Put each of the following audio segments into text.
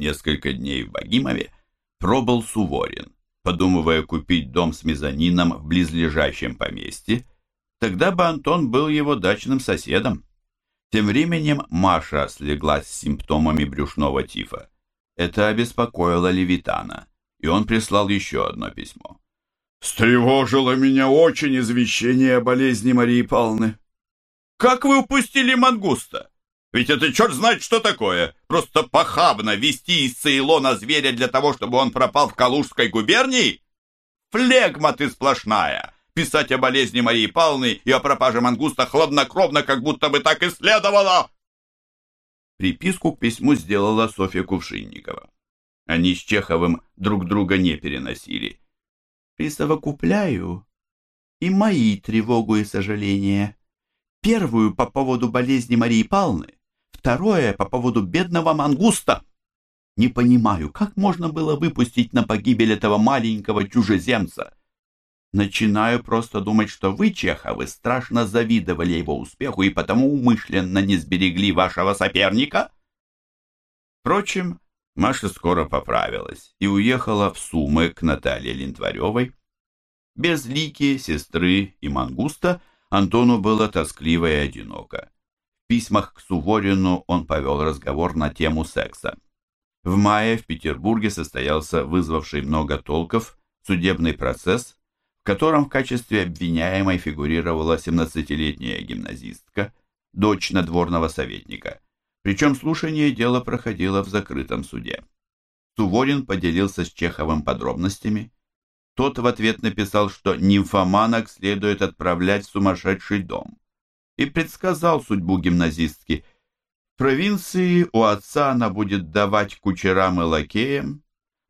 Несколько дней в Богимове пробыл Суворин, подумывая купить дом с мезонином в близлежащем поместье, тогда бы Антон был его дачным соседом. Тем временем Маша слегла с симптомами брюшного тифа. Это обеспокоило Левитана, и он прислал еще одно письмо. «Встревожило меня очень извещение о болезни Марии Павловны. Как вы упустили мангуста? Ведь это черт знает, что такое. Просто похабно вести из Цейлона зверя для того, чтобы он пропал в Калужской губернии? Флегма ты сплошная. Писать о болезни Марии Павловны и о пропаже мангуста хладнокровно, как будто бы так и следовало. Приписку к письму сделала Софья Кувшинникова. Они с Чеховым друг друга не переносили. Присовокупляю и мои тревогу и сожаления. Первую по поводу болезни Марии Павловны, второе по поводу бедного мангуста. Не понимаю, как можно было выпустить на погибель этого маленького чужеземца? Начинаю просто думать, что вы, Чеховы, страшно завидовали его успеху и потому умышленно не сберегли вашего соперника. Впрочем, Маша скоро поправилась и уехала в Сумы к Наталье Лентваревой. Без Лики, сестры и Мангуста Антону было тоскливо и одиноко. Письмах к Суворину он повел разговор на тему секса. В мае в Петербурге состоялся вызвавший много толков судебный процесс, в котором в качестве обвиняемой фигурировала 17-летняя гимназистка, дочь надворного советника. Причем слушание дела проходило в закрытом суде. Суворин поделился с Чеховым подробностями, тот в ответ написал, что нимфоманок следует отправлять в сумасшедший дом. И предсказал судьбу гимназистки. В провинции у отца она будет давать кучерам и лакеям.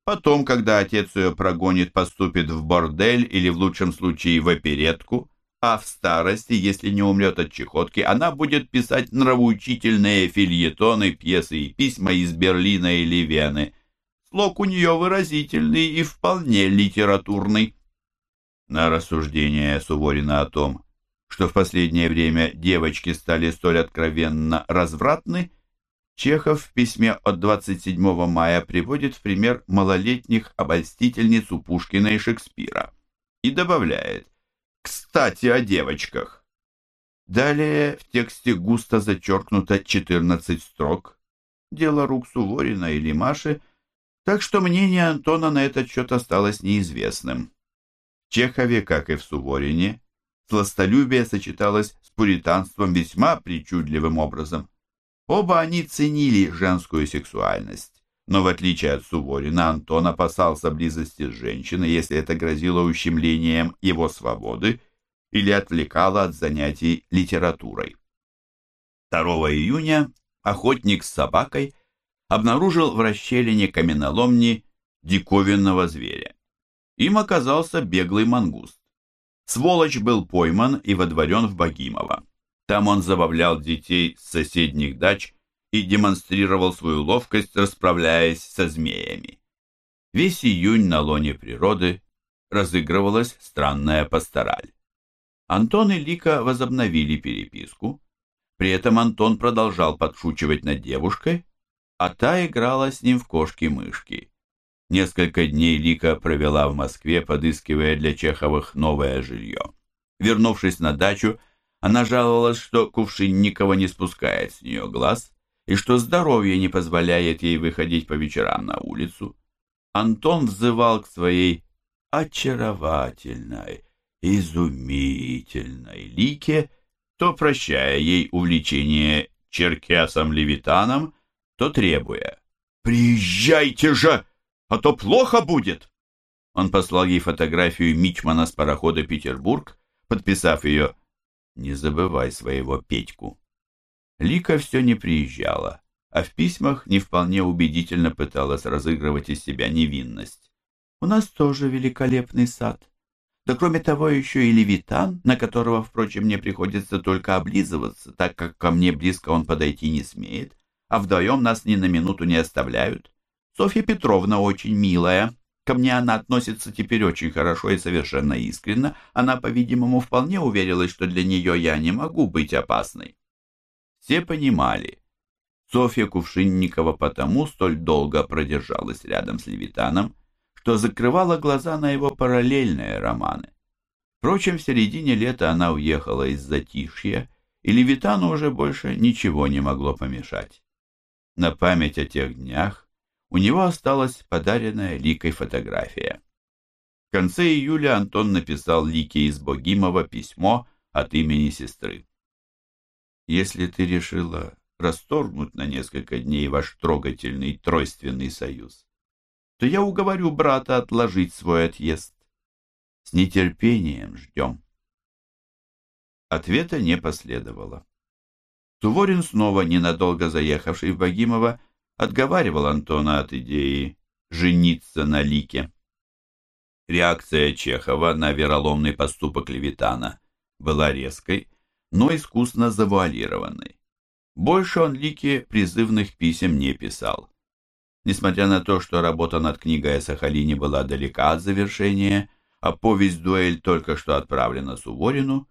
Потом, когда отец ее прогонит, поступит в бордель или в лучшем случае в оперетку. А в старости, если не умрет от чехотки, она будет писать нравоучительные фильетоны, пьесы и письма из Берлина или Вены – Слог у нее выразительный и вполне литературный. На рассуждение Суворина о том, что в последнее время девочки стали столь откровенно развратны, Чехов в письме от 27 мая приводит в пример малолетних обольстительниц у Пушкина и Шекспира и добавляет «Кстати, о девочках». Далее в тексте густо зачеркнуто 14 строк. Дело рук Суворина или Маши – так что мнение Антона на этот счет осталось неизвестным. В Чехове, как и в Суворине, сластолюбие сочеталось с пуританством весьма причудливым образом. Оба они ценили женскую сексуальность, но в отличие от Суворина, Антон опасался близости с женщиной, если это грозило ущемлением его свободы или отвлекало от занятий литературой. 2 июня охотник с собакой обнаружил в расщелине каменоломни диковинного зверя. Им оказался беглый мангуст. Сволочь был пойман и водворен в Богимово. Там он забавлял детей с соседних дач и демонстрировал свою ловкость, расправляясь со змеями. Весь июнь на лоне природы разыгрывалась странная пастораль. Антон и Лика возобновили переписку. При этом Антон продолжал подшучивать над девушкой, а та играла с ним в кошки-мышки. Несколько дней Лика провела в Москве, подыскивая для Чеховых новое жилье. Вернувшись на дачу, она жаловалась, что Кувшинникова не спускает с нее глаз и что здоровье не позволяет ей выходить по вечерам на улицу. Антон взывал к своей очаровательной, изумительной Лике, то прощая ей увлечение черкесом-левитаном, то требуя «Приезжайте же, а то плохо будет!» Он послал ей фотографию Мичмана с парохода «Петербург», подписав ее «Не забывай своего Петьку». Лика все не приезжала, а в письмах не вполне убедительно пыталась разыгрывать из себя невинность. «У нас тоже великолепный сад. Да кроме того еще и левитан, на которого, впрочем, мне приходится только облизываться, так как ко мне близко он подойти не смеет а вдвоем нас ни на минуту не оставляют. Софья Петровна очень милая. Ко мне она относится теперь очень хорошо и совершенно искренно. Она, по-видимому, вполне уверилась, что для нее я не могу быть опасной. Все понимали. Софья Кувшинникова потому столь долго продержалась рядом с Левитаном, что закрывала глаза на его параллельные романы. Впрочем, в середине лета она уехала из Затишья, и Левитану уже больше ничего не могло помешать. На память о тех днях у него осталась подаренная Ликой фотография. В конце июля Антон написал Лике из Богимова письмо от имени сестры. «Если ты решила расторгнуть на несколько дней ваш трогательный тройственный союз, то я уговорю брата отложить свой отъезд. С нетерпением ждем». Ответа не последовало. Суворин, снова ненадолго заехавший в Богимово, отговаривал Антона от идеи жениться на Лике. Реакция Чехова на вероломный поступок Левитана была резкой, но искусно завуалированной. Больше он Лике призывных писем не писал. Несмотря на то, что работа над книгой о Сахалине была далека от завершения, а повесть-дуэль только что отправлена Суворину,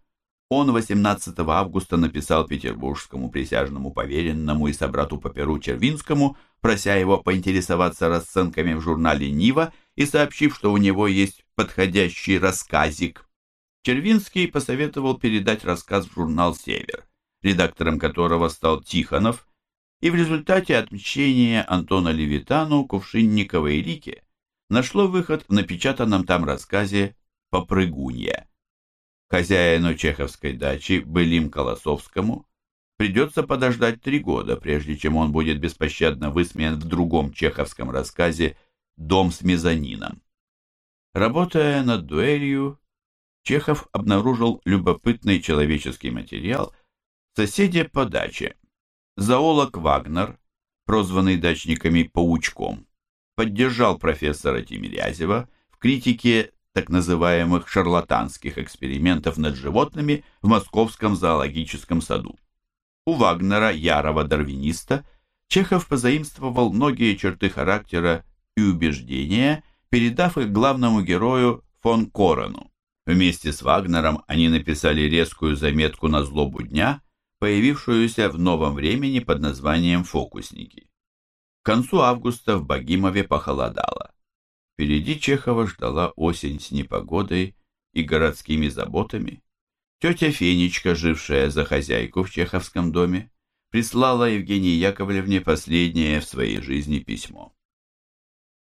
он 18 августа написал петербургскому присяжному поверенному и собрату по Перу Червинскому, прося его поинтересоваться расценками в журнале «Нива» и сообщив, что у него есть подходящий рассказик. Червинский посоветовал передать рассказ в журнал «Север», редактором которого стал Тихонов, и в результате отмщения Антона Левитану, Кувшинникова и Лике нашло выход в напечатанном там рассказе «Попрыгунья». Хозяину чеховской дачи, Былим Колосовскому, придется подождать три года, прежде чем он будет беспощадно высмеян в другом чеховском рассказе «Дом с мезонином». Работая над дуэлью, Чехов обнаружил любопытный человеческий материал соседи по даче. Зоолог Вагнер, прозванный дачниками «Паучком», поддержал профессора Тимирязева в критике так называемых шарлатанских экспериментов над животными в Московском зоологическом саду. У Вагнера, ярого дарвиниста, Чехов позаимствовал многие черты характера и убеждения, передав их главному герою фон Корону. Вместе с Вагнером они написали резкую заметку на злобу дня, появившуюся в новом времени под названием «Фокусники». К концу августа в Богимове похолодало. Впереди Чехова ждала осень с непогодой и городскими заботами. Тетя Фенечка, жившая за хозяйку в чеховском доме, прислала Евгении Яковлевне последнее в своей жизни письмо.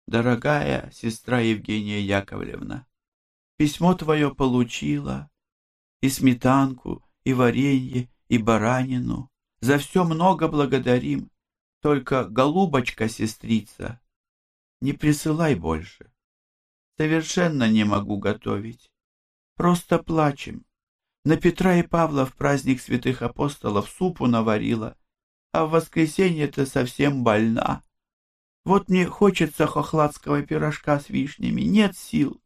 «Дорогая сестра Евгения Яковлевна, письмо твое получила, и сметанку, и варенье, и баранину. За все много благодарим, только голубочка-сестрица» Не присылай больше. Совершенно не могу готовить. Просто плачем. На Петра и Павла в праздник святых апостолов супу наварила, а в воскресенье-то совсем больна. Вот мне хочется хохладского пирожка с вишнями, нет сил.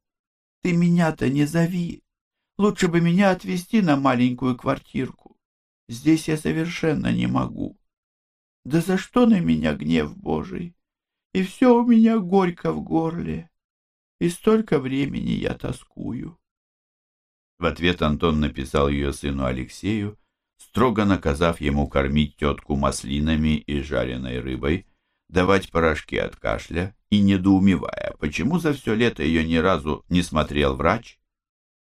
Ты меня-то не зови. Лучше бы меня отвезти на маленькую квартирку. Здесь я совершенно не могу. Да за что на меня гнев Божий? И все у меня горько в горле, и столько времени я тоскую. В ответ Антон написал ее сыну Алексею, строго наказав ему кормить тетку маслинами и жареной рыбой, давать порошки от кашля и недоумевая, почему за все лето ее ни разу не смотрел врач.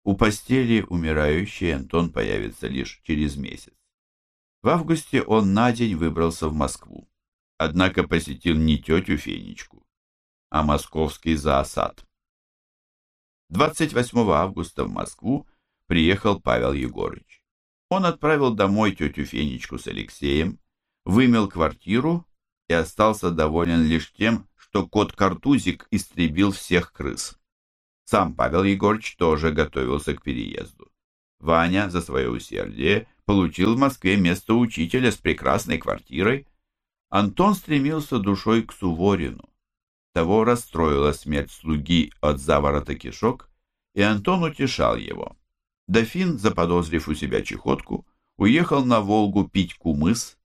У постели умирающей Антон появится лишь через месяц. В августе он на день выбрался в Москву однако посетил не тетю Фенечку, а московский зоосад. 28 августа в Москву приехал Павел Егорыч. Он отправил домой тетю Фенечку с Алексеем, вымел квартиру и остался доволен лишь тем, что кот-картузик истребил всех крыс. Сам Павел Егорыч тоже готовился к переезду. Ваня за свое усердие получил в Москве место учителя с прекрасной квартирой, Антон стремился душой к Суворину. Того расстроила смерть слуги от заворота кишок, и Антон утешал его. Дофин, заподозрив у себя чехотку, уехал на Волгу пить кумыс.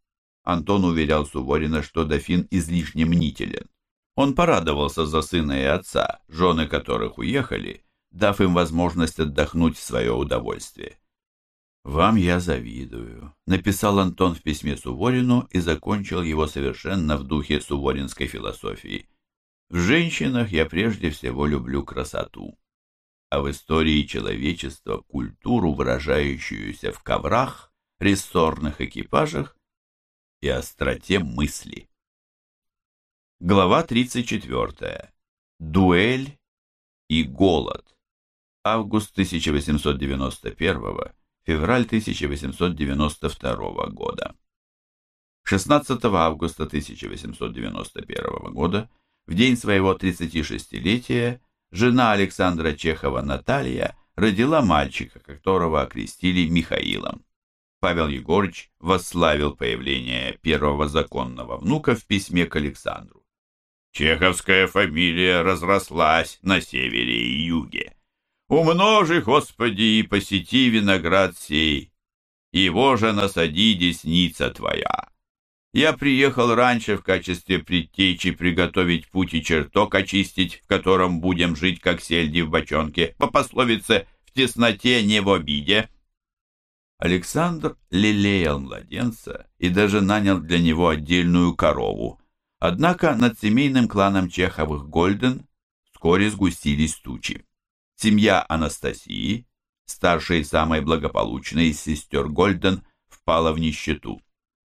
Антон уверял Суворина, что дофин излишне мнителен. Он порадовался за сына и отца, жены которых уехали, дав им возможность отдохнуть в свое удовольствие. «Вам я завидую», — написал Антон в письме Суворину и закончил его совершенно в духе суворинской философии. «В женщинах я прежде всего люблю красоту, а в истории человечества культуру, выражающуюся в коврах, рессорных экипажах и остроте мысли». Глава 34. Дуэль и голод. Август 1891 февраль 1892 года. 16 августа 1891 года, в день своего 36-летия, жена Александра Чехова Наталья родила мальчика, которого окрестили Михаилом. Павел Егорыч восславил появление первого законного внука в письме к Александру. Чеховская фамилия разрослась на севере и юге. Умножи, Господи, и посети виноград сей, его же насади десница твоя. Я приехал раньше в качестве предтечи приготовить путь и чертог очистить, в котором будем жить, как сельди в бочонке, по пословице «в тесноте, не в обиде». Александр лелеял младенца и даже нанял для него отдельную корову. Однако над семейным кланом Чеховых Гольден вскоре сгустились тучи. Семья Анастасии, старшей и самой благополучной из сестер Гольден, впала в нищету.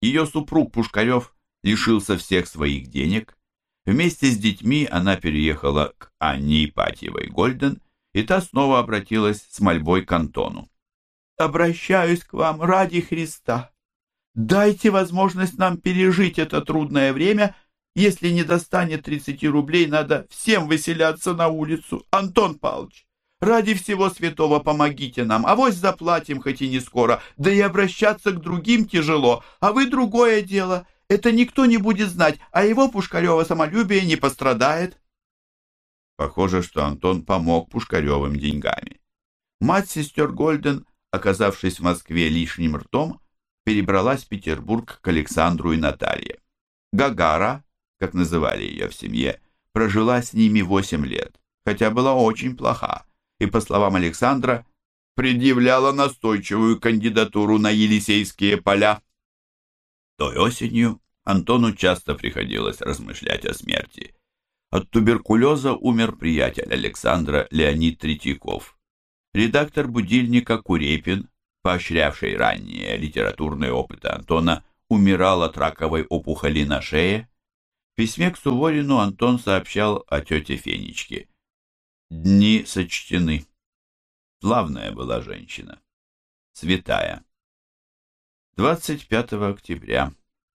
Ее супруг Пушкарев лишился всех своих денег. Вместе с детьми она переехала к Анне Ипатьевой Гольден, и та снова обратилась с мольбой к Антону. «Обращаюсь к вам ради Христа. Дайте возможность нам пережить это трудное время. Если не достанет 30 рублей, надо всем выселяться на улицу. Антон Павлович, Ради всего святого помогите нам, а вось заплатим, хоть и не скоро, да и обращаться к другим тяжело, а вы другое дело. Это никто не будет знать, а его Пушкарева самолюбие не пострадает. Похоже, что Антон помог Пушкаревым деньгами. Мать сестер Гольден, оказавшись в Москве лишним ртом, перебралась в Петербург к Александру и Наталье. Гагара, как называли ее в семье, прожила с ними восемь лет, хотя была очень плоха и, по словам Александра, предъявляла настойчивую кандидатуру на Елисейские поля. Той осенью Антону часто приходилось размышлять о смерти. От туберкулеза умер приятель Александра Леонид Третьяков. Редактор будильника Курепин, поощрявший ранние литературные опыты Антона, умирал от раковой опухоли на шее. В письме к Суворину Антон сообщал о тете Фенечке. Дни сочтены. Славная была женщина. Святая. 25 октября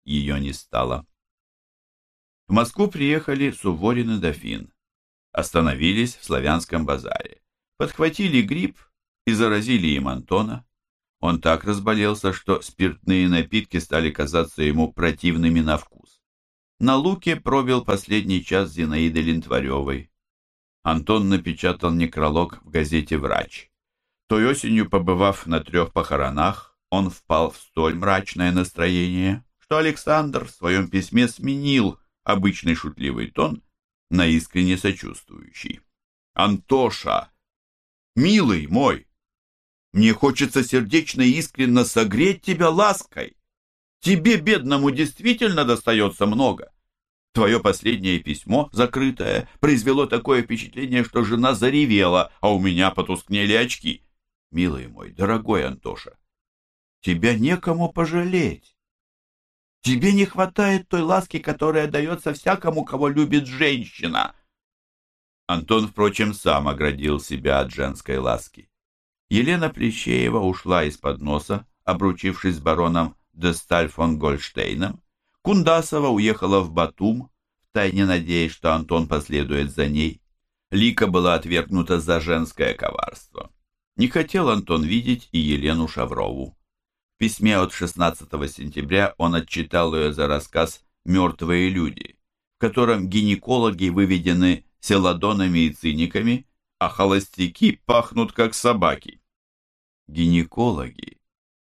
ее не стало. В Москву приехали Суворин и Дофин. Остановились в Славянском базаре. Подхватили грипп и заразили им Антона. Он так разболелся, что спиртные напитки стали казаться ему противными на вкус. На луке пробил последний час Зинаиды Лентваревой. Антон напечатал некролог в газете «Врач». Той осенью, побывав на трех похоронах, он впал в столь мрачное настроение, что Александр в своем письме сменил обычный шутливый тон на искренне сочувствующий. «Антоша, милый мой, мне хочется сердечно и искренно согреть тебя лаской. Тебе, бедному, действительно достается много. Твое последнее письмо, закрытое, произвело такое впечатление, что жена заревела, а у меня потускнели очки. Милый мой, дорогой Антоша, тебя некому пожалеть. Тебе не хватает той ласки, которая дается всякому, кого любит женщина. Антон, впрочем, сам оградил себя от женской ласки. Елена Плещеева ушла из-под носа, обручившись с бароном Десталь фон Гольштейном, Кундасова уехала в Батум, втайне надеясь, что Антон последует за ней. Лика была отвергнута за женское коварство. Не хотел Антон видеть и Елену Шаврову. В письме от 16 сентября он отчитал ее за рассказ «Мертвые люди», в котором гинекологи выведены селадонами и циниками, а холостяки пахнут как собаки. Гинекологи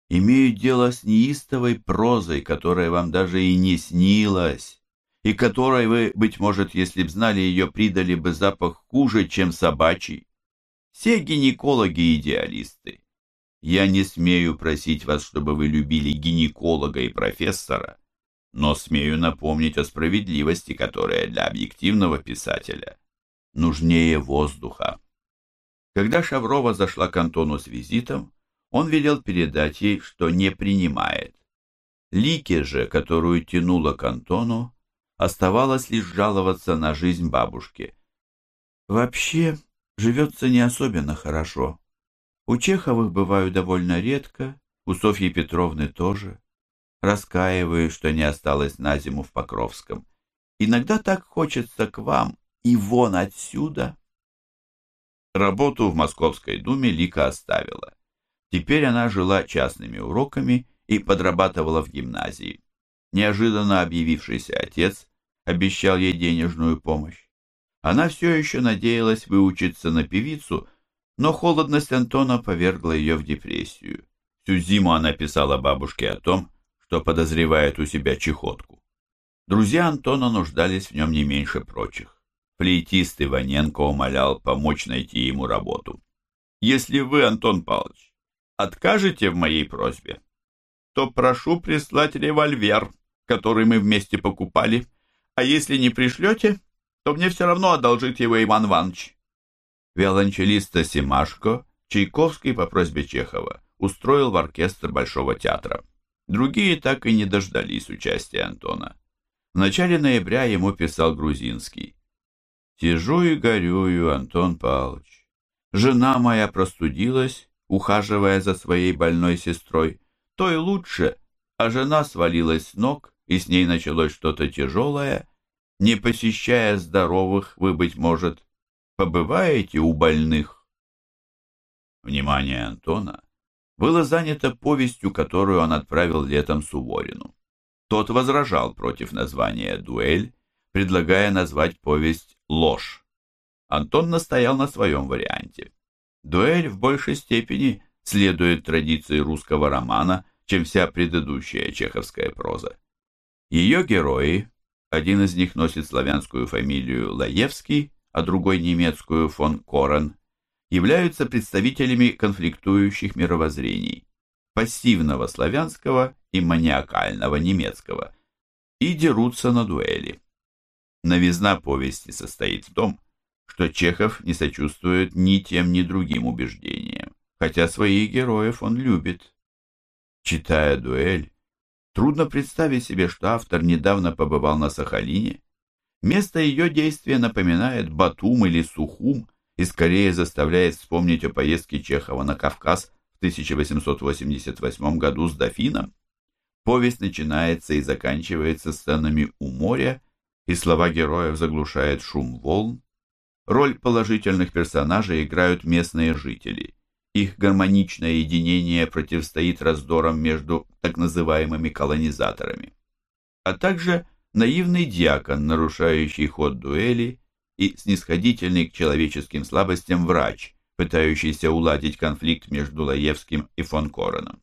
имеют дело с неистовой прозой, которая вам даже и не снилась, и которой вы, быть может, если б знали ее, придали бы запах хуже, чем собачий. Все гинекологи-идеалисты. Я не смею просить вас, чтобы вы любили гинеколога и профессора, но смею напомнить о справедливости, которая для объективного писателя нужнее воздуха. Когда Шаврова зашла к Антону с визитом, он велел передать ей, что не принимает. Лике же, которую тянула к Антону, оставалось лишь жаловаться на жизнь бабушки. Вообще, живется не особенно хорошо. У Чеховых бываю довольно редко, у Софьи Петровны тоже. Раскаиваюсь, что не осталось на зиму в Покровском. Иногда так хочется к вам и вон отсюда. Работу в Московской думе Лика оставила. Теперь она жила частными уроками и подрабатывала в гимназии. Неожиданно объявившийся отец обещал ей денежную помощь. Она все еще надеялась выучиться на певицу, но холодность Антона повергла ее в депрессию. Всю зиму она писала бабушке о том, что подозревает у себя чехотку. Друзья Антона нуждались в нем не меньше прочих. Флейтист Иваненко умолял помочь найти ему работу. «Если вы, Антон Павлович, откажете в моей просьбе, то прошу прислать револьвер, который мы вместе покупали, а если не пришлете, то мне все равно одолжит его Иван Иванович виолончелиста Симашко Чайковский по просьбе Чехова устроил в оркестр Большого театра. Другие так и не дождались участия Антона. В начале ноября ему писал Грузинский. «Сижу и горюю, Антон Павлович. Жена моя простудилась, ухаживая за своей больной сестрой. То и лучше, а жена свалилась с ног, и с ней началось что-то тяжелое. Не посещая здоровых, вы, быть может, побываете у больных?» Внимание Антона было занято повестью, которую он отправил летом Суворину. Тот возражал против названия «Дуэль», предлагая назвать повесть «Ложь». Антон настоял на своем варианте. «Дуэль» в большей степени следует традиции русского романа, чем вся предыдущая чеховская проза. Ее герои, один из них носит славянскую фамилию Лаевский, а другой немецкую фон Корен, являются представителями конфликтующих мировоззрений, пассивного славянского и маниакального немецкого, и дерутся на дуэли. Новизна повести состоит в том, что Чехов не сочувствует ни тем, ни другим убеждениям, хотя своих героев он любит. Читая дуэль, трудно представить себе, что автор недавно побывал на Сахалине Место ее действия напоминает Батум или Сухум и скорее заставляет вспомнить о поездке Чехова на Кавказ в 1888 году с дофином. Повесть начинается и заканчивается сценами у моря, и слова героев заглушает шум волн. Роль положительных персонажей играют местные жители. Их гармоничное единение противостоит раздорам между так называемыми колонизаторами. А также наивный диакон, нарушающий ход дуэли, и снисходительный к человеческим слабостям врач, пытающийся уладить конфликт между Лаевским и фон Короном.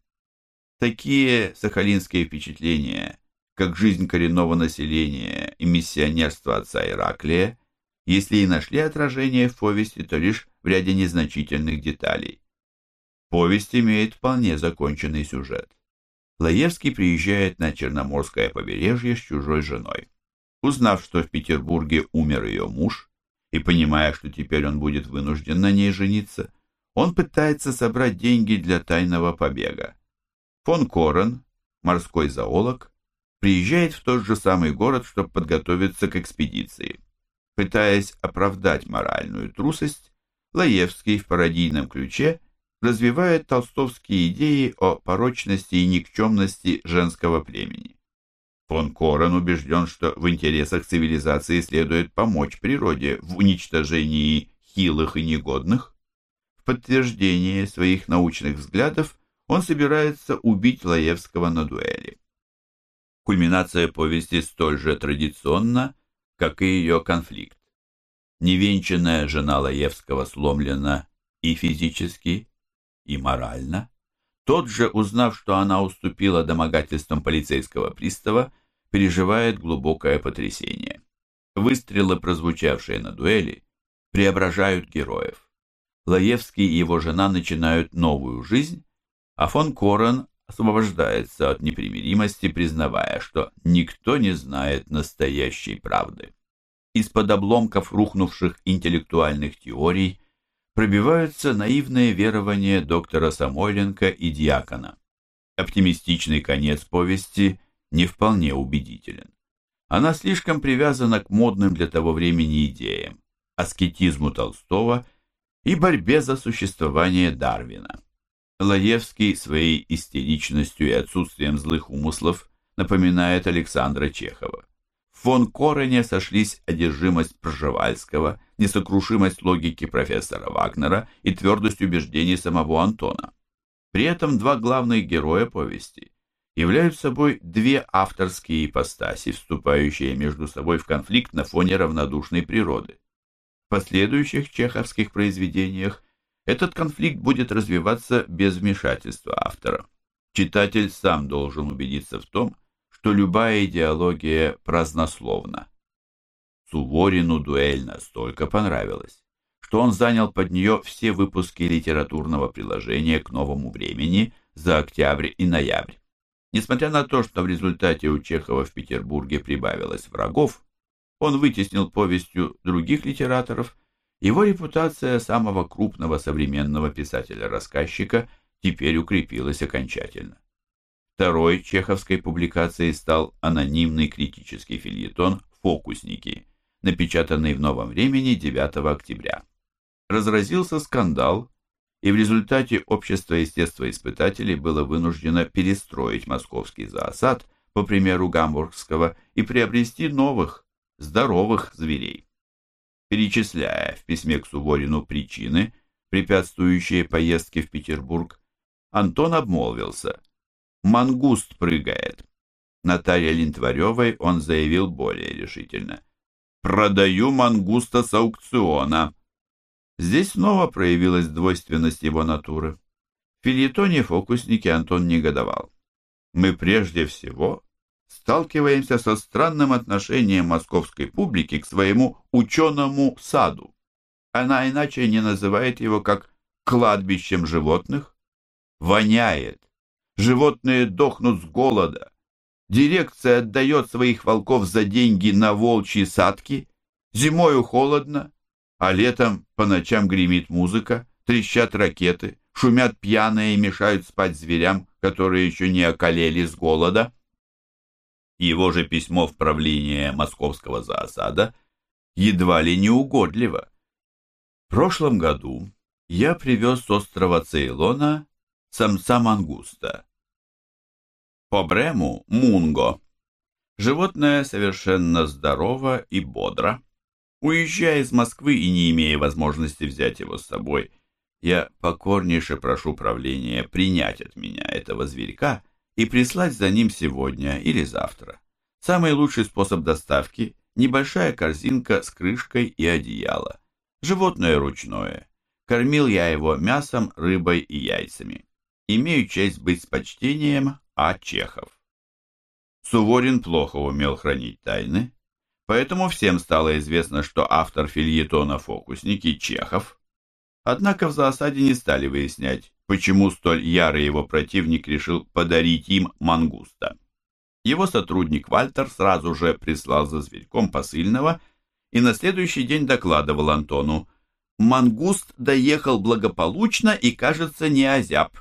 Такие сахалинские впечатления, как жизнь коренного населения и миссионерство отца Ираклия, если и нашли отражение в повести, то лишь в ряде незначительных деталей. Повесть имеет вполне законченный сюжет. Лаевский приезжает на Черноморское побережье с чужой женой. Узнав, что в Петербурге умер ее муж, и понимая, что теперь он будет вынужден на ней жениться, он пытается собрать деньги для тайного побега. Фон Корен, морской зоолог, приезжает в тот же самый город, чтобы подготовиться к экспедиции. Пытаясь оправдать моральную трусость, Лаевский в пародийном ключе – развивает толстовские идеи о порочности и никчемности женского племени. Фон Корен убежден, что в интересах цивилизации следует помочь природе в уничтожении хилых и негодных. В подтверждение своих научных взглядов он собирается убить Лаевского на дуэли. Кульминация повести столь же традиционна, как и ее конфликт. Невенчанная жена Лаевского сломлена и физически, и морально. Тот же, узнав, что она уступила домогательствам полицейского пристава, переживает глубокое потрясение. Выстрелы, прозвучавшие на дуэли, преображают героев. Лаевский и его жена начинают новую жизнь, а фон Корен освобождается от непримиримости, признавая, что никто не знает настоящей правды. Из-под обломков рухнувших интеллектуальных теорий пробиваются наивные верования доктора Самойленко и Дьякона. Оптимистичный конец повести не вполне убедителен. Она слишком привязана к модным для того времени идеям, аскетизму Толстого и борьбе за существование Дарвина. Лаевский своей истеричностью и отсутствием злых умыслов напоминает Александра Чехова. В фон Корене сошлись одержимость Пржевальского, несокрушимость логики профессора Вагнера и твердость убеждений самого Антона. При этом два главных героя повести являют собой две авторские ипостаси, вступающие между собой в конфликт на фоне равнодушной природы. В последующих чеховских произведениях этот конфликт будет развиваться без вмешательства автора. Читатель сам должен убедиться в том, что любая идеология празднословна. Суворину дуэль настолько понравилась, что он занял под нее все выпуски литературного приложения к новому времени за октябрь и ноябрь. Несмотря на то, что в результате у Чехова в Петербурге прибавилось врагов, он вытеснил повестью других литераторов его репутация самого крупного современного писателя-рассказчика теперь укрепилась окончательно. Второй чеховской публикацией стал анонимный критический фильетон «Фокусники», напечатанный в «Новом времени» 9 октября. Разразился скандал, и в результате общество естествоиспытателей было вынуждено перестроить московский зоосад, по примеру гамбургского, и приобрести новых, здоровых зверей перечисляя в письме к Суворину причины, препятствующие поездке в Петербург, Антон обмолвился. «Мангуст прыгает». Наталье Линтваревой он заявил более решительно. «Продаю мангуста с аукциона». Здесь снова проявилась двойственность его натуры. В фильетоне фокусники Антон негодовал. «Мы прежде всего сталкиваемся со странным отношением московской публики к своему ученому саду. Она иначе не называет его как кладбищем животных. Воняет. Животные дохнут с голода. Дирекция отдает своих волков за деньги на волчьи садки. Зимою холодно, а летом по ночам гремит музыка, трещат ракеты, шумят пьяные и мешают спать зверям, которые еще не околели с голода. Его же письмо в правление московского зоосада едва ли не угодливо. В прошлом году я привез с острова Цейлона самца мангуста. По Брему – мунго. Животное совершенно здорово и бодро. Уезжая из Москвы и не имея возможности взять его с собой, я покорнейше прошу правления принять от меня этого зверька и прислать за ним сегодня или завтра. Самый лучший способ доставки – небольшая корзинка с крышкой и одеяло. Животное ручное. Кормил я его мясом, рыбой и яйцами. Имею честь быть с почтением А. Чехов. Суворин плохо умел хранить тайны, поэтому всем стало известно, что автор фильетона «Фокусники» Чехов. Однако в засаде не стали выяснять, почему столь ярый его противник решил подарить им мангуста. Его сотрудник Вальтер сразу же прислал за зверьком посыльного и на следующий день докладывал Антону. «Мангуст доехал благополучно и, кажется, не озяб.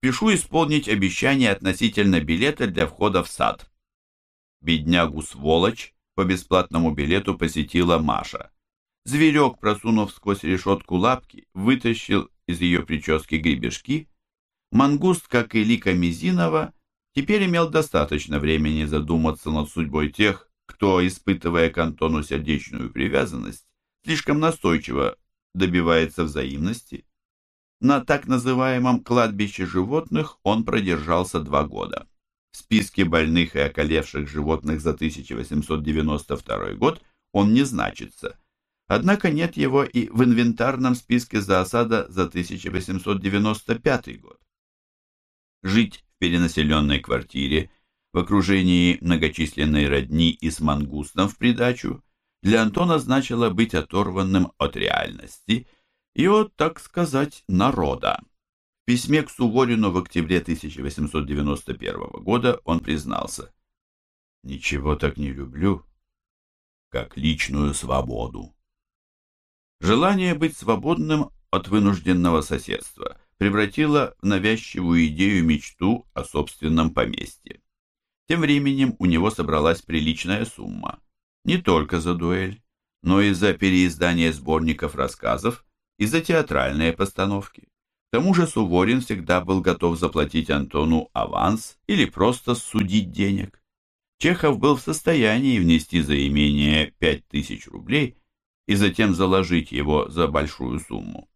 Пишу исполнить обещание относительно билета для входа в сад». Беднягу-сволочь по бесплатному билету посетила Маша. Зверек, просунув сквозь решетку лапки, вытащил из ее прически гребешки. Мангуст, как и Лика Мизинова, теперь имел достаточно времени задуматься над судьбой тех, кто, испытывая к Антону сердечную привязанность, слишком настойчиво добивается взаимности. На так называемом кладбище животных он продержался два года. В списке больных и околевших животных за 1892 год он не значится – Однако нет его и в инвентарном списке зоосада за 1895 год. Жить в перенаселенной квартире в окружении многочисленной родни и с мангустом в придачу для Антона значило быть оторванным от реальности и от, так сказать, народа. письме к Суворину в октябре 1891 года он признался «Ничего так не люблю, как личную свободу». Желание быть свободным от вынужденного соседства превратило в навязчивую идею-мечту о собственном поместье. Тем временем у него собралась приличная сумма. Не только за дуэль, но и за переиздание сборников рассказов и за театральные постановки. К тому же Суворин всегда был готов заплатить Антону аванс или просто судить денег. Чехов был в состоянии внести за имение 5000 рублей и затем заложить его за большую сумму.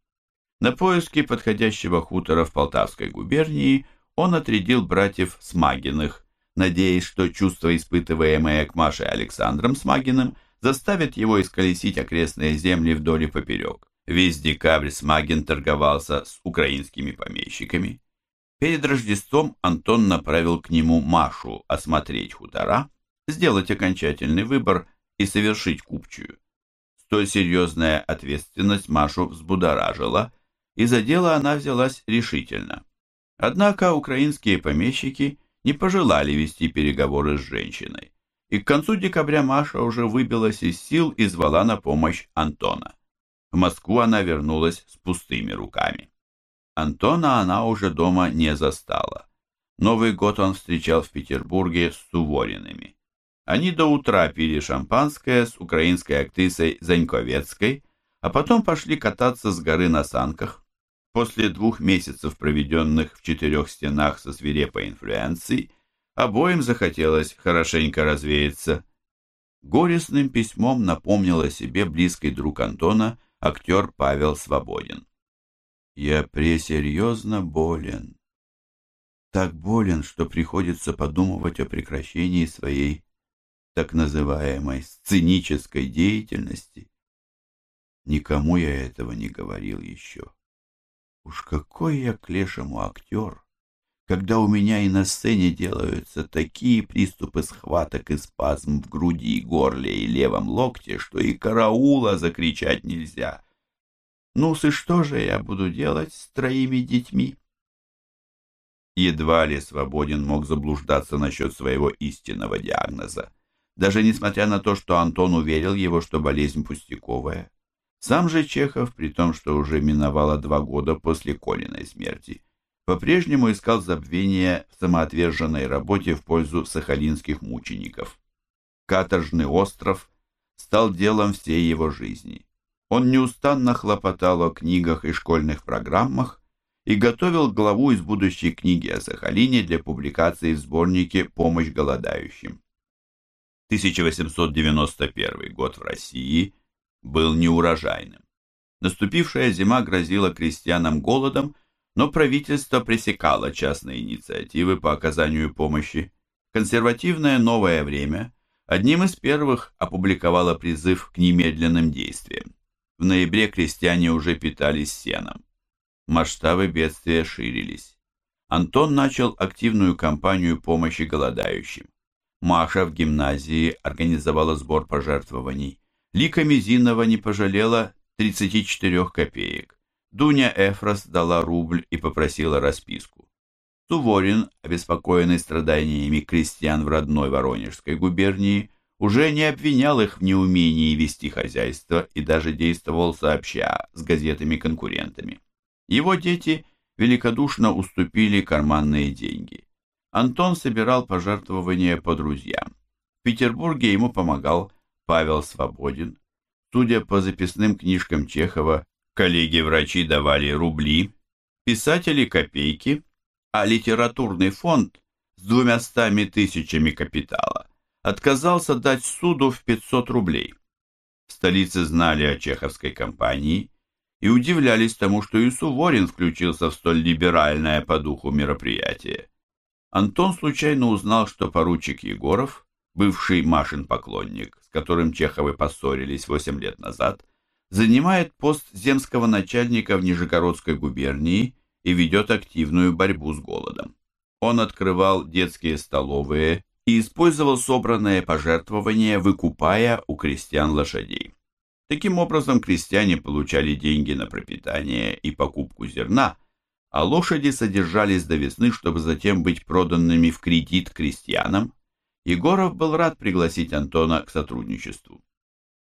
На поиски подходящего хутора в Полтавской губернии он отрядил братьев Смагиных, надеясь, что чувства, испытываемые к Маше Александром Смагиным, заставят его исколесить окрестные земли вдоль и поперек. Весь декабрь Смагин торговался с украинскими помещиками. Перед Рождеством Антон направил к нему Машу осмотреть хутора, сделать окончательный выбор и совершить купчую. Столь серьезная ответственность Машу взбудоражила, и за дело она взялась решительно. Однако украинские помещики не пожелали вести переговоры с женщиной, и к концу декабря Маша уже выбилась из сил и звала на помощь Антона. В Москву она вернулась с пустыми руками. Антона она уже дома не застала. Новый год он встречал в Петербурге с Сувориными. Они до утра пили шампанское с украинской актрисой Заньковецкой, а потом пошли кататься с горы на санках. После двух месяцев, проведенных в четырех стенах со свирепой инфлюенцией, обоим захотелось хорошенько развеяться. Горестным письмом напомнил о себе близкий друг Антона актер Павел Свободин. «Я пресерьезно болен. Так болен, что приходится подумывать о прекращении своей так называемой сценической деятельности. Никому я этого не говорил еще. Уж какой я к лешему актер, когда у меня и на сцене делаются такие приступы схваток и спазм в груди, горле и левом локте, что и караула закричать нельзя. ну и что же я буду делать с троими детьми? Едва ли свободен мог заблуждаться насчет своего истинного диагноза. Даже несмотря на то, что Антон уверил его, что болезнь пустяковая. Сам же Чехов, при том, что уже миновало два года после Колиной смерти, по-прежнему искал забвения в самоотверженной работе в пользу сахалинских мучеников. Каторжный остров стал делом всей его жизни. Он неустанно хлопотал о книгах и школьных программах и готовил главу из будущей книги о Сахалине для публикации в сборнике «Помощь голодающим». 1891 год в России был неурожайным. Наступившая зима грозила крестьянам голодом но правительство пресекало частные инициативы по оказанию помощи. Консервативное «Новое время» одним из первых опубликовало призыв к немедленным действиям. В ноябре крестьяне уже питались сеном. Масштабы бедствия ширились. Антон начал активную кампанию помощи голодающим. Маша в гимназии организовала сбор пожертвований. Лика Мизинова не пожалела 34 копеек. Дуня Эфрос дала рубль и попросила расписку. Суворин, обеспокоенный страданиями крестьян в родной Воронежской губернии, уже не обвинял их в неумении вести хозяйство и даже действовал сообща с газетами-конкурентами. Его дети великодушно уступили карманные деньги. Антон собирал пожертвования по друзьям. В Петербурге ему помогал Павел Свободин. Судя по записным книжкам Чехова, Коллеги-врачи давали рубли, писатели – копейки, а литературный фонд с двумястами тысячами капитала отказался дать суду в 500 рублей. В столице знали о чеховской компании и удивлялись тому, что и Суворин включился в столь либеральное по духу мероприятие. Антон случайно узнал, что поручик Егоров, бывший Машин поклонник, с которым Чеховы поссорились 8 лет назад, занимает пост земского начальника в Нижегородской губернии и ведет активную борьбу с голодом. Он открывал детские столовые и использовал собранные пожертвования, выкупая у крестьян лошадей. Таким образом, крестьяне получали деньги на пропитание и покупку зерна, а лошади содержались до весны, чтобы затем быть проданными в кредит крестьянам, Егоров был рад пригласить Антона к сотрудничеству.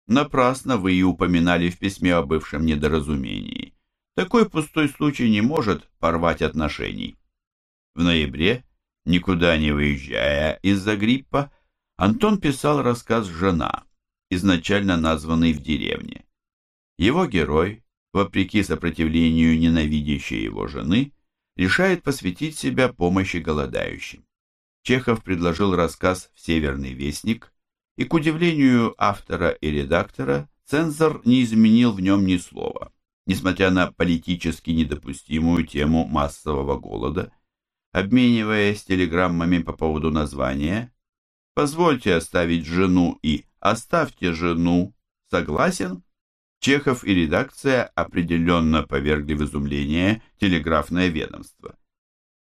Напрасно вы и упоминали в письме о бывшем недоразумении. Такой пустой случай не может порвать отношений. В ноябре, никуда не выезжая из-за гриппа, Антон писал рассказ «Жена», изначально названный в деревне. Его герой, вопреки сопротивлению ненавидящей его жены, решает посвятить себя помощи голодающим. Чехов предложил рассказ в «Северный вестник», и, к удивлению автора и редактора, цензор не изменил в нем ни слова, несмотря на политически недопустимую тему массового голода, обмениваясь телеграммами по поводу названия «Позвольте оставить жену» и «Оставьте жену» согласен? Чехов и редакция определенно повергли в изумление телеграфное ведомство.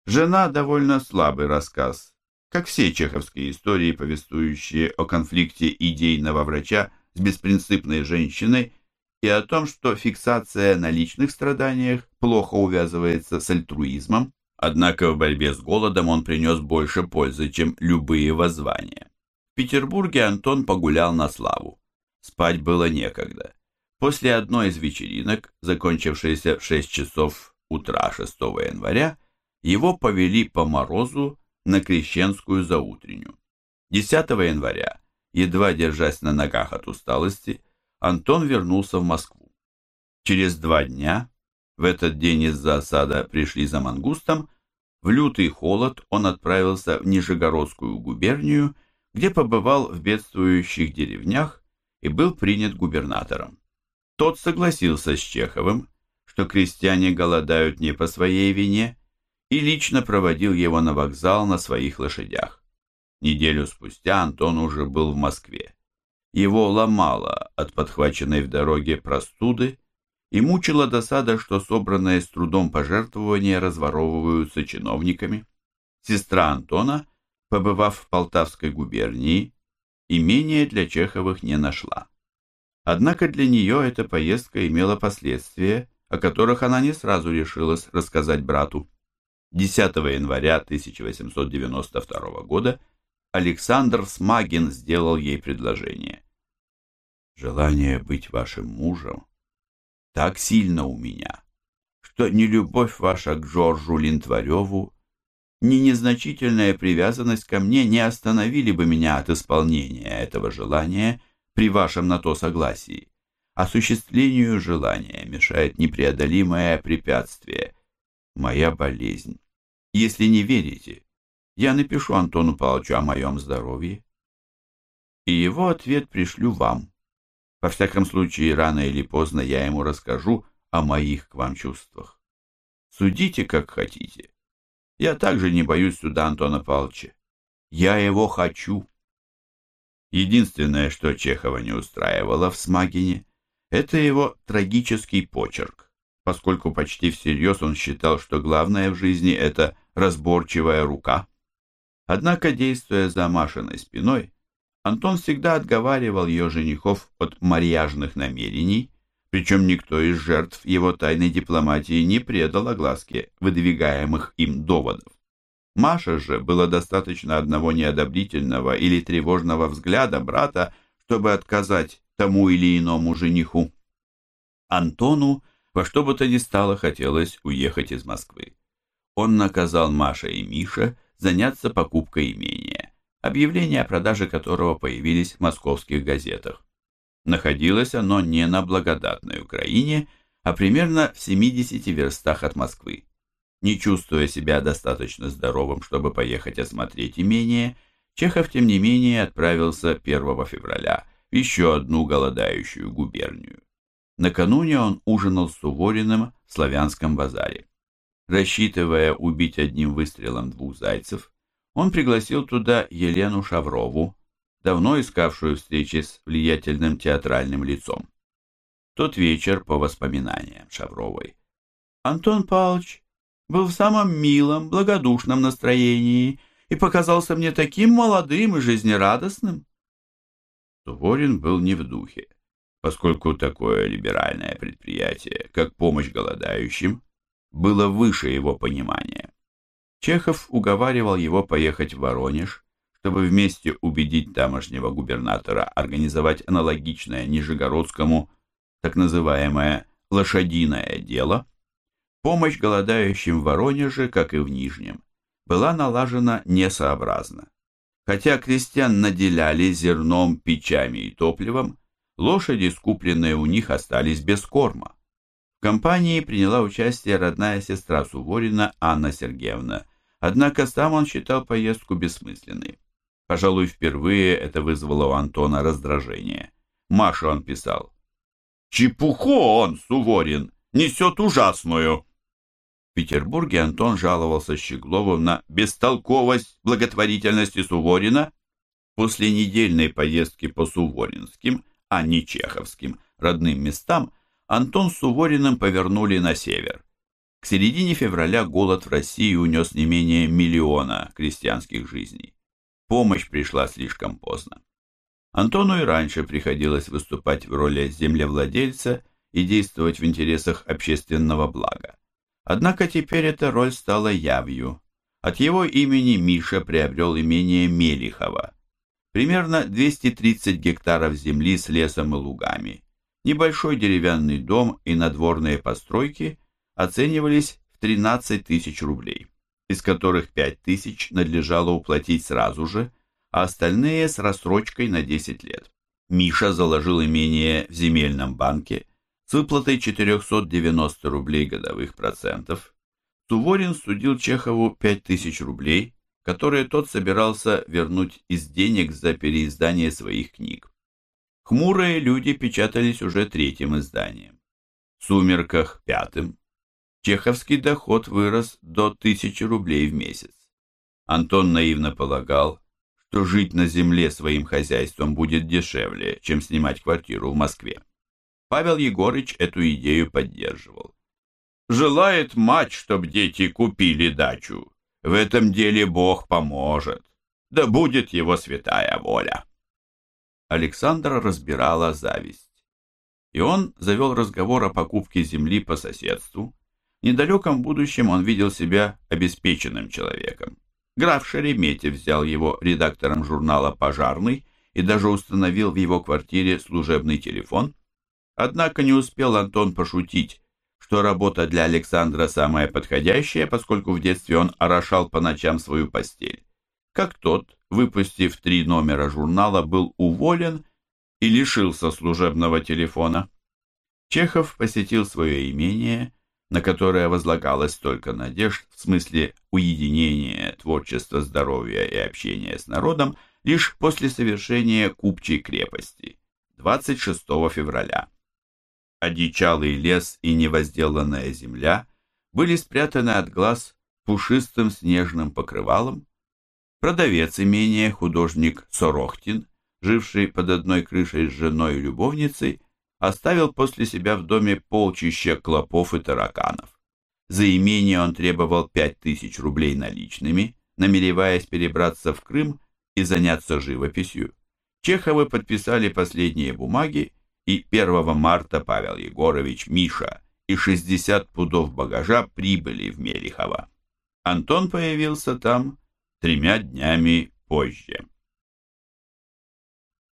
«Жена» довольно слабый рассказ, как все чеховские истории, повествующие о конфликте идейного врача с беспринципной женщиной и о том, что фиксация на личных страданиях плохо увязывается с альтруизмом, однако в борьбе с голодом он принес больше пользы, чем любые воззвания. В Петербурге Антон погулял на славу. Спать было некогда. После одной из вечеринок, закончившейся в 6 часов утра 6 января, его повели по морозу на Крещенскую заутренню. 10 января, едва держась на ногах от усталости, Антон вернулся в Москву. Через два дня, в этот день из-за осада пришли за мангустом, в лютый холод он отправился в Нижегородскую губернию, где побывал в бедствующих деревнях и был принят губернатором. Тот согласился с Чеховым, что крестьяне голодают не по своей вине, и лично проводил его на вокзал на своих лошадях. Неделю спустя Антон уже был в Москве. Его ломало от подхваченной в дороге простуды и мучила досада, что собранные с трудом пожертвования разворовываются чиновниками. Сестра Антона, побывав в Полтавской губернии, имения для Чеховых не нашла. Однако для нее эта поездка имела последствия, о которых она не сразу решилась рассказать брату. 10 января 1892 года Александр Смагин сделал ей предложение. «Желание быть вашим мужем так сильно у меня, что ни любовь ваша к Жоржу Линтвареву, ни незначительная привязанность ко мне не остановили бы меня от исполнения этого желания при вашем на то согласии. Осуществлению желания мешает непреодолимое препятствие – моя болезнь. Если не верите, я напишу Антону Павловичу о моем здоровье, и его ответ пришлю вам. Во всяком случае, рано или поздно я ему расскажу о моих к вам чувствах. Судите, как хотите. Я также не боюсь суда Антона Павловича. Я его хочу. Единственное, что Чехова не устраивало в Смагине, это его трагический почерк, поскольку почти всерьез он считал, что главное в жизни – это разборчивая рука. Однако, действуя за Машиной спиной, Антон всегда отговаривал ее женихов от марьяжных намерений, причем никто из жертв его тайной дипломатии не предал огласке выдвигаемых им доводов. Маше же было достаточно одного неодобрительного или тревожного взгляда брата, чтобы отказать тому или иному жениху. Антону во что бы то ни стало хотелось уехать из Москвы он наказал Маше и Мише заняться покупкой имения, объявления о продаже которого появились в московских газетах. Находилось оно не на благодатной Украине, а примерно в 70 верстах от Москвы. Не чувствуя себя достаточно здоровым, чтобы поехать осмотреть имение, Чехов, тем не менее, отправился 1 февраля в еще одну голодающую губернию. Накануне он ужинал с Сувориным в Славянском базаре. Рассчитывая убить одним выстрелом двух зайцев, он пригласил туда Елену Шаврову, давно искавшую встречи с влиятельным театральным лицом. Тот вечер, по воспоминаниям Шавровой, Антон Павлович был в самом милом, благодушном настроении и показался мне таким молодым и жизнерадостным. Суворин был не в духе, поскольку такое либеральное предприятие, как помощь голодающим, было выше его понимания. Чехов уговаривал его поехать в Воронеж, чтобы вместе убедить тамошнего губернатора организовать аналогичное Нижегородскому так называемое «лошадиное дело», помощь голодающим в Воронеже, как и в Нижнем, была налажена несообразно. Хотя крестьян наделяли зерном, печами и топливом, лошади, скупленные у них, остались без корма. В кампании приняла участие родная сестра Суворина Анна Сергеевна, однако сам он считал поездку бессмысленной. Пожалуй, впервые это вызвало у Антона раздражение. Маше он писал. «Чепуху он, Суворин, несет ужасную!» Петербурге Антон жаловался Щеглову на бестолковость благотворительности Суворина. После недельной поездки по Суворинским, а не Чеховским, родным местам, Антон с Сувориным повернули на север. К середине февраля голод в России унес не менее миллиона крестьянских жизней. Помощь пришла слишком поздно. Антону и раньше приходилось выступать в роли землевладельца и действовать в интересах общественного блага. Однако теперь эта роль стала явью. От его имени Миша приобрел имение Мелихова. Примерно 230 гектаров земли с лесом и лугами. Небольшой деревянный дом и надворные постройки оценивались в 13 тысяч рублей из которых 5 тысяч надлежало уплатить сразу же, а остальные с рассрочкой на 10 лет. Миша заложил имение в земельном банке с выплатой 490 рублей годовых процентов. Суворин судил Чехову 5000 рублей, которые тот собирался вернуть из денег за переиздание своих книг. «Хмурые люди» печатались уже третьим изданием. В «Сумерках» – пятым, чеховский доход вырос до тысячи рублей в месяц. Антон наивно полагал, что жить на земле своим хозяйством будет дешевле, чем снимать квартиру в Москве. Павел Егорыч эту идею поддерживал. «Желает мать, чтоб дети купили дачу. В этом деле Бог поможет. Да будет его святая воля». Александра разбирала зависть. И он завел разговор о покупке земли по соседству, в недалеком будущем он видел себя обеспеченным человеком. Граф Шереметьев взял его редактором журнала «Пожарный» и даже установил в его квартире служебный телефон. Однако не успел Антон пошутить, что работа для Александра самая подходящая, поскольку в детстве он орошал по ночам свою постель. Как тот, выпустив три номера журнала, был уволен и лишился служебного телефона. Чехов посетил свое имение на которое возлагалось столько надежд в смысле уединения, творчества, здоровья и общения с народом, лишь после совершения Купчей крепости 26 февраля. Одичалый лес и невозделанная земля были спрятаны от глаз пушистым снежным покрывалом. Продавец имения, художник Сорохтин, живший под одной крышей с женой и любовницей, оставил после себя в доме полчища клопов и тараканов. За имение он требовал пять тысяч рублей наличными, намереваясь перебраться в Крым и заняться живописью. Чеховы подписали последние бумаги, и 1 марта Павел Егорович, Миша и 60 пудов багажа прибыли в Мелихово. Антон появился там тремя днями позже.